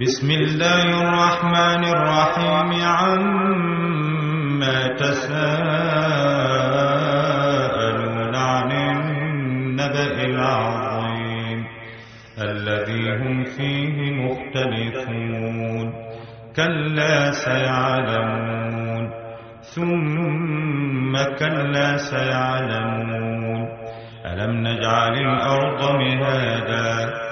بسم الله الرحمن الرحيم عما تساءلون عن النبأ العظيم الذي هم فيه مختلفون كلا سيعلمون ثم كلا سيعلمون ألم نجعل الأرض مهادا